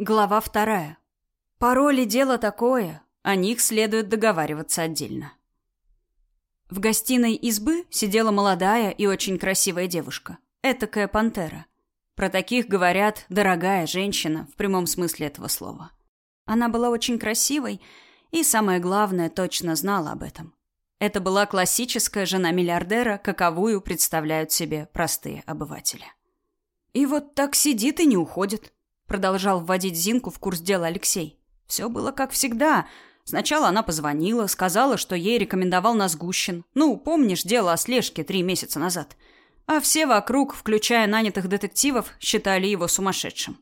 Глава вторая. Пароли – дело такое, о них следует договариваться отдельно. В гостиной избы сидела молодая и очень красивая девушка. Этакая пантера. Про таких говорят «дорогая женщина» в прямом смысле этого слова. Она была очень красивой и, самое главное, точно знала об этом. Это была классическая жена миллиардера, каковую представляют себе простые обыватели. И вот так сидит и не уходит – Продолжал вводить Зинку в курс дела Алексей. Все было как всегда. Сначала она позвонила, сказала, что ей рекомендовал нас Гущин. Ну, помнишь дело о слежке три месяца назад. А все вокруг, включая нанятых детективов, считали его сумасшедшим.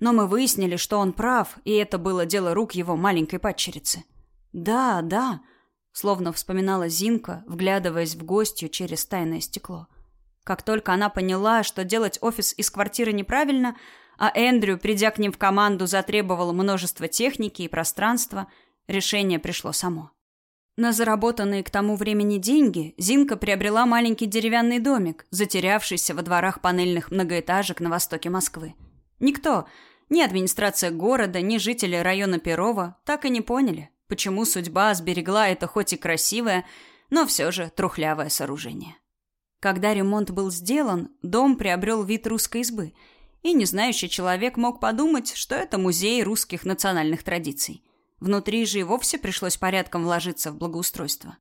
Но мы выяснили, что он прав, и это было дело рук его маленькой падчерицы. «Да, да», — словно вспоминала Зинка, вглядываясь в гостью через тайное стекло. Как только она поняла, что делать офис из квартиры неправильно, а Эндрю, придя к ним в команду, затребовал множество техники и пространства, решение пришло само. На заработанные к тому времени деньги Зинка приобрела маленький деревянный домик, затерявшийся во дворах панельных многоэтажек на востоке Москвы. Никто, ни администрация города, ни жители района Перова так и не поняли, почему судьба сберегла это хоть и красивое, но все же трухлявое сооружение. Когда ремонт был сделан, дом приобрел вид русской избы – и незнающий человек мог подумать, что это музей русских национальных традиций. Внутри же и вовсе пришлось порядком вложиться в благоустройство.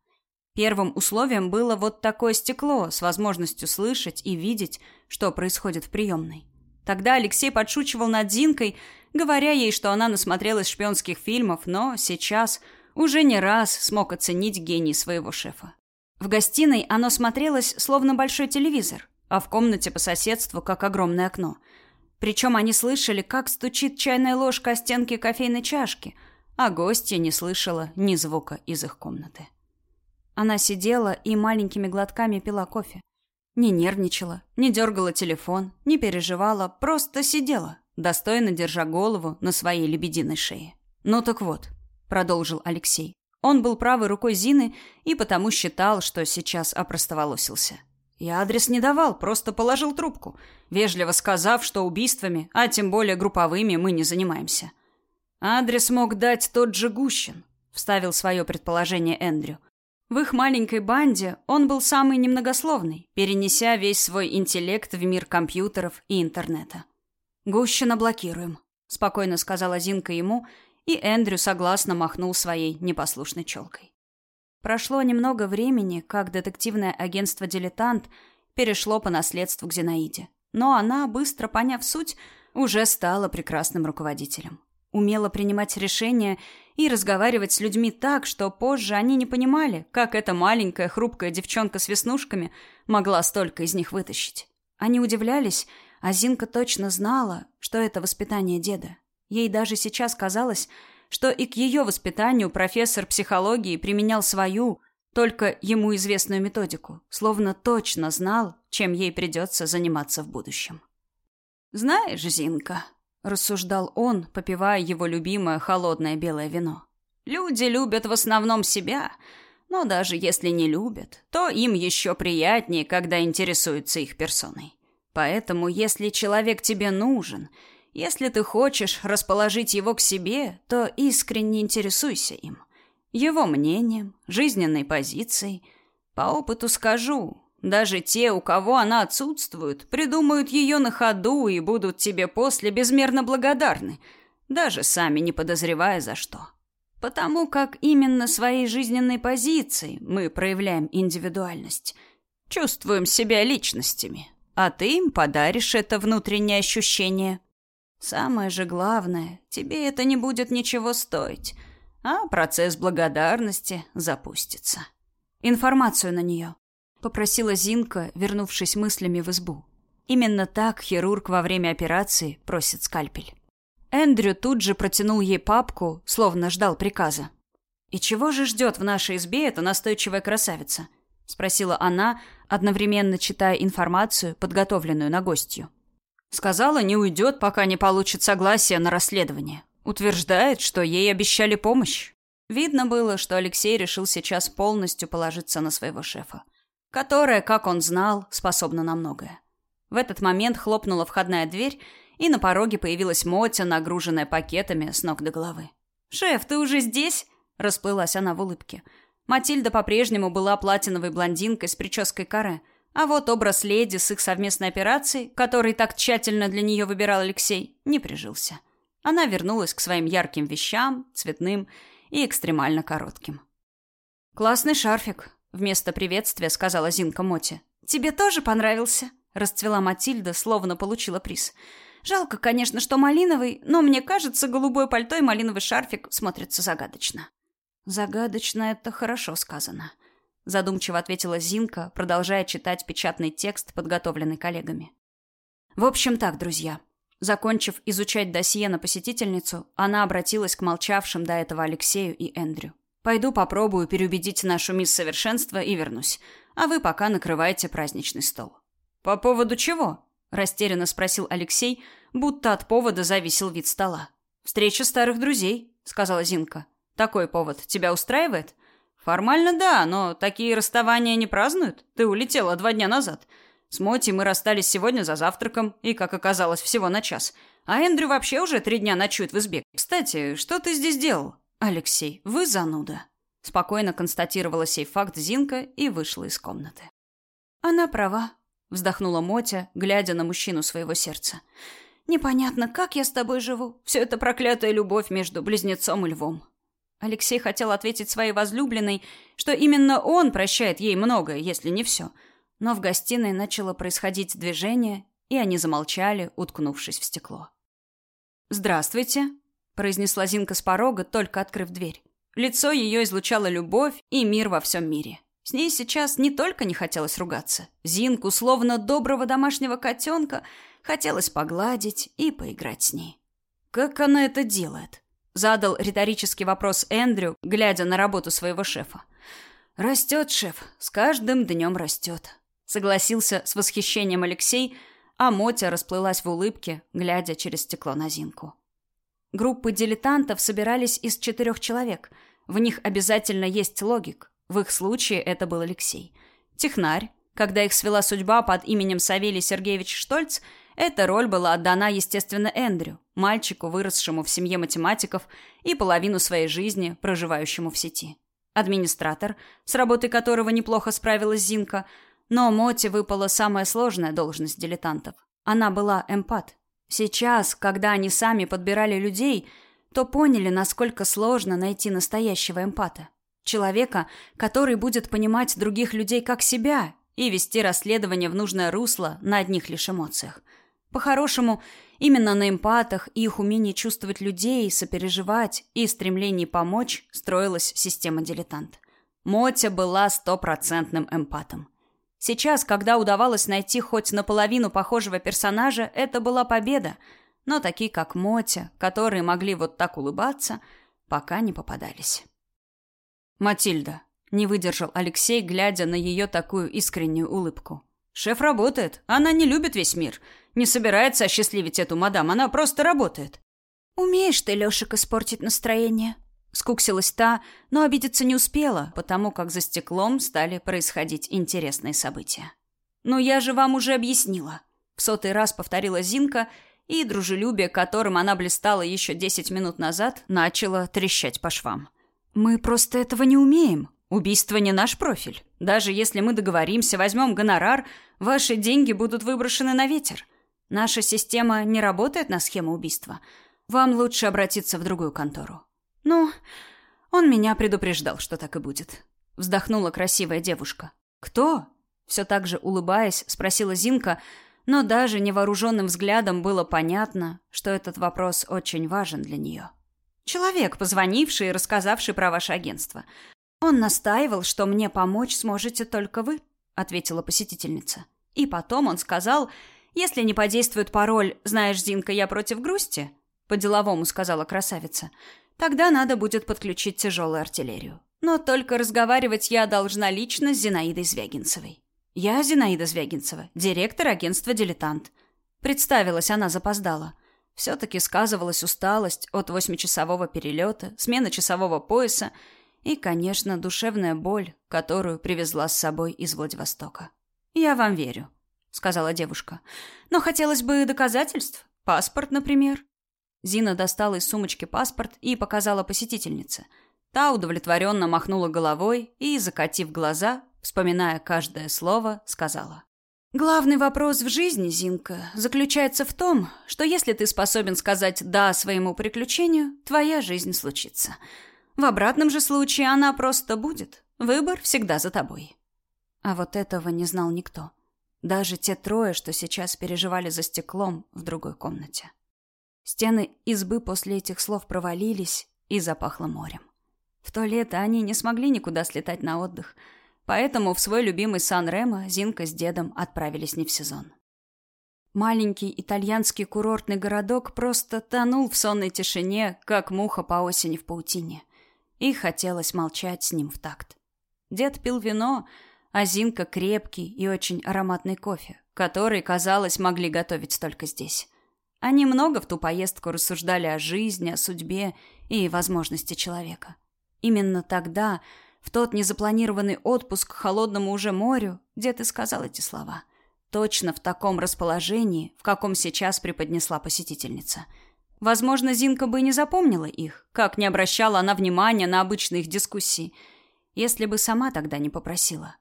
Первым условием было вот такое стекло с возможностью слышать и видеть, что происходит в приемной. Тогда Алексей подшучивал над Зинкой, говоря ей, что она насмотрелась шпионских фильмов, но сейчас уже не раз смог оценить гений своего шефа. В гостиной оно смотрелось словно большой телевизор, а в комнате по соседству как огромное окно – причем они слышали, как стучит чайная ложка о стенки кофейной чашки, а гостья не слышала ни звука из их комнаты. Она сидела и маленькими глотками пила кофе. Не нервничала, не дергала телефон, не переживала, просто сидела, достойно держа голову на своей лебединой шее. «Ну так вот», — продолжил Алексей. Он был правой рукой Зины и потому считал, что сейчас опростоволосился. Я адрес не давал, просто положил трубку, вежливо сказав, что убийствами, а тем более групповыми, мы не занимаемся. Адрес мог дать тот же Гущин, вставил свое предположение Эндрю. В их маленькой банде он был самый немногословный, перенеся весь свой интеллект в мир компьютеров и интернета. «Гущина блокируем», — спокойно сказала Зинка ему, и Эндрю согласно махнул своей непослушной челкой. Прошло немного времени, как детективное агентство «Дилетант» перешло по наследству к Зинаиде. Но она, быстро поняв суть, уже стала прекрасным руководителем. Умела принимать решения и разговаривать с людьми так, что позже они не понимали, как эта маленькая хрупкая девчонка с веснушками могла столько из них вытащить. Они удивлялись, а Зинка точно знала, что это воспитание деда. Ей даже сейчас казалось, что и к ее воспитанию профессор психологии применял свою, только ему известную методику, словно точно знал, чем ей придется заниматься в будущем. «Знаешь, Зинка», — рассуждал он, попивая его любимое холодное белое вино, «люди любят в основном себя, но даже если не любят, то им еще приятнее, когда интересуются их персоной. Поэтому, если человек тебе нужен — если ты хочешь расположить его к себе, то искренне интересуйся им. Его мнением, жизненной позицией. По опыту скажу, даже те, у кого она отсутствует, придумают ее на ходу и будут тебе после безмерно благодарны, даже сами не подозревая за что. Потому как именно своей жизненной позицией мы проявляем индивидуальность, чувствуем себя личностями, а ты им подаришь это внутреннее ощущение – Самое же главное, тебе это не будет ничего стоить, а процесс благодарности запустится. Информацию на нее, попросила Зинка, вернувшись мыслями в избу. Именно так хирург во время операции просит скальпель. Эндрю тут же протянул ей папку, словно ждал приказа. «И чего же ждет в нашей избе эта настойчивая красавица?» — спросила она, одновременно читая информацию, подготовленную на гостью. Сказала, не уйдет, пока не получит согласия на расследование. Утверждает, что ей обещали помощь. Видно было, что Алексей решил сейчас полностью положиться на своего шефа, которая, как он знал, способна на многое. В этот момент хлопнула входная дверь, и на пороге появилась Мотя, нагруженная пакетами с ног до головы. «Шеф, ты уже здесь?» – расплылась она в улыбке. Матильда по-прежнему была платиновой блондинкой с прической каре, а вот образ леди с их совместной операцией, который так тщательно для нее выбирал Алексей, не прижился. Она вернулась к своим ярким вещам, цветным и экстремально коротким. «Классный шарфик», — вместо приветствия сказала Зинка Моти. «Тебе тоже понравился?» — расцвела Матильда, словно получила приз. «Жалко, конечно, что малиновый, но мне кажется, голубое пальто и малиновый шарфик смотрятся загадочно». «Загадочно — это хорошо сказано», — задумчиво ответила Зинка, продолжая читать печатный текст, подготовленный коллегами. «В общем так, друзья». Закончив изучать досье на посетительницу, она обратилась к молчавшим до этого Алексею и Эндрю. Пойду попробую переубедить нашу мисс Совершенство и вернусь. А вы пока накрывайте праздничный стол. По поводу чего? растерянно спросил Алексей, будто от повода зависел вид стола. Встреча старых друзей, сказала Зинка. Такой повод тебя устраивает? Формально да, но такие расставания не празднуют. Ты улетела два дня назад. С Моти мы расстались сегодня за завтраком, и, как оказалось, всего на час. А Эндрю вообще уже три дня ночует в избе. Кстати, что ты здесь делал? «Алексей, вы зануда», — спокойно констатировала сей факт Зинка и вышла из комнаты. «Она права», — вздохнула Мотя, глядя на мужчину своего сердца. «Непонятно, как я с тобой живу. Все это проклятая любовь между близнецом и львом». Алексей хотел ответить своей возлюбленной, что именно он прощает ей многое, если не все. Но в гостиной начало происходить движение, и они замолчали, уткнувшись в стекло. «Здравствуйте», произнесла Зинка с порога, только открыв дверь. Лицо ее излучало любовь и мир во всем мире. С ней сейчас не только не хотелось ругаться. Зинку, словно доброго домашнего котенка, хотелось погладить и поиграть с ней. «Как она это делает?» — задал риторический вопрос Эндрю, глядя на работу своего шефа. «Растет, шеф, с каждым днем растет», — согласился с восхищением Алексей, а Мотя расплылась в улыбке, глядя через стекло на Зинку. Группы дилетантов собирались из четырех человек. В них обязательно есть логик. В их случае это был Алексей. Технарь. Когда их свела судьба под именем Савелий Сергеевич Штольц, эта роль была отдана, естественно, Эндрю, мальчику, выросшему в семье математиков и половину своей жизни проживающему в сети. Администратор, с работой которого неплохо справилась Зинка, но Моте выпала самая сложная должность дилетантов. Она была эмпат. Сейчас, когда они сами подбирали людей, то поняли, насколько сложно найти настоящего эмпата. Человека, который будет понимать других людей как себя и вести расследование в нужное русло на одних лишь эмоциях. По-хорошему, именно на эмпатах и их умении чувствовать людей, сопереживать и стремлении помочь строилась система дилетант. Мотя была стопроцентным эмпатом. Сейчас, когда удавалось найти хоть наполовину похожего персонажа, это была победа. Но такие, как Мотя, которые могли вот так улыбаться, пока не попадались. «Матильда», — не выдержал Алексей, глядя на ее такую искреннюю улыбку. «Шеф работает. Она не любит весь мир. Не собирается осчастливить эту мадам. Она просто работает». «Умеешь ты, Лешик, испортить настроение», Скуксилась та, но обидеться не успела, потому как за стеклом стали происходить интересные события. «Ну я же вам уже объяснила», — в сотый раз повторила Зинка, и дружелюбие, которым она блистала еще десять минут назад, начало трещать по швам. «Мы просто этого не умеем. Убийство не наш профиль. Даже если мы договоримся, возьмем гонорар, ваши деньги будут выброшены на ветер. Наша система не работает на схему убийства. Вам лучше обратиться в другую контору». «Ну, он меня предупреждал, что так и будет», — вздохнула красивая девушка. «Кто?» — все так же улыбаясь, спросила Зинка, но даже невооруженным взглядом было понятно, что этот вопрос очень важен для нее. «Человек, позвонивший и рассказавший про ваше агентство. Он настаивал, что мне помочь сможете только вы», — ответила посетительница. И потом он сказал, «Если не подействует пароль «Знаешь, Зинка, я против грусти», — по-деловому сказала красавица, Тогда надо будет подключить тяжелую артиллерию. Но только разговаривать я должна лично с Зинаидой Звягинцевой. Я Зинаида Звягинцева, директор агентства «Дилетант». Представилась она запоздала. Все-таки сказывалась усталость от восьмичасового перелета, смена часового пояса и, конечно, душевная боль, которую привезла с собой из Владивостока. «Я вам верю», — сказала девушка. «Но хотелось бы доказательств. Паспорт, например?» Зина достала из сумочки паспорт и показала посетительнице. Та удовлетворенно махнула головой и, закатив глаза, вспоминая каждое слово, сказала. «Главный вопрос в жизни, Зинка, заключается в том, что если ты способен сказать «да» своему приключению, твоя жизнь случится. В обратном же случае она просто будет. Выбор всегда за тобой». А вот этого не знал никто. Даже те трое, что сейчас переживали за стеклом в другой комнате. Стены избы после этих слов провалились и запахло морем. В то лето они не смогли никуда слетать на отдых, поэтому в свой любимый Сан-Ремо Зинка с дедом отправились не в сезон. Маленький итальянский курортный городок просто тонул в сонной тишине, как муха по осени в паутине. И хотелось молчать с ним в такт. Дед пил вино, а Зинка крепкий и очень ароматный кофе, который, казалось, могли готовить только здесь. Они много в ту поездку рассуждали о жизни, о судьбе и возможности человека. Именно тогда, в тот незапланированный отпуск к холодному уже морю, дед и сказал эти слова. Точно в таком расположении, в каком сейчас преподнесла посетительница. Возможно, Зинка бы и не запомнила их, как не обращала она внимания на обычные их дискуссии, если бы сама тогда не попросила.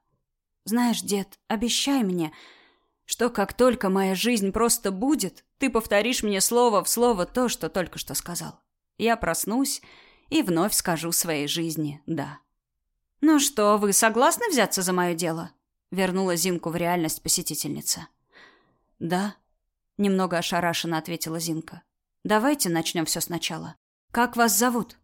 «Знаешь, дед, обещай мне, что как только моя жизнь просто будет, ты повторишь мне слово в слово то, что только что сказал. Я проснусь и вновь скажу своей жизни «да». «Ну что, вы согласны взяться за мое дело?» Вернула Зинку в реальность посетительница. «Да», — немного ошарашенно ответила Зинка. «Давайте начнем все сначала. Как вас зовут?»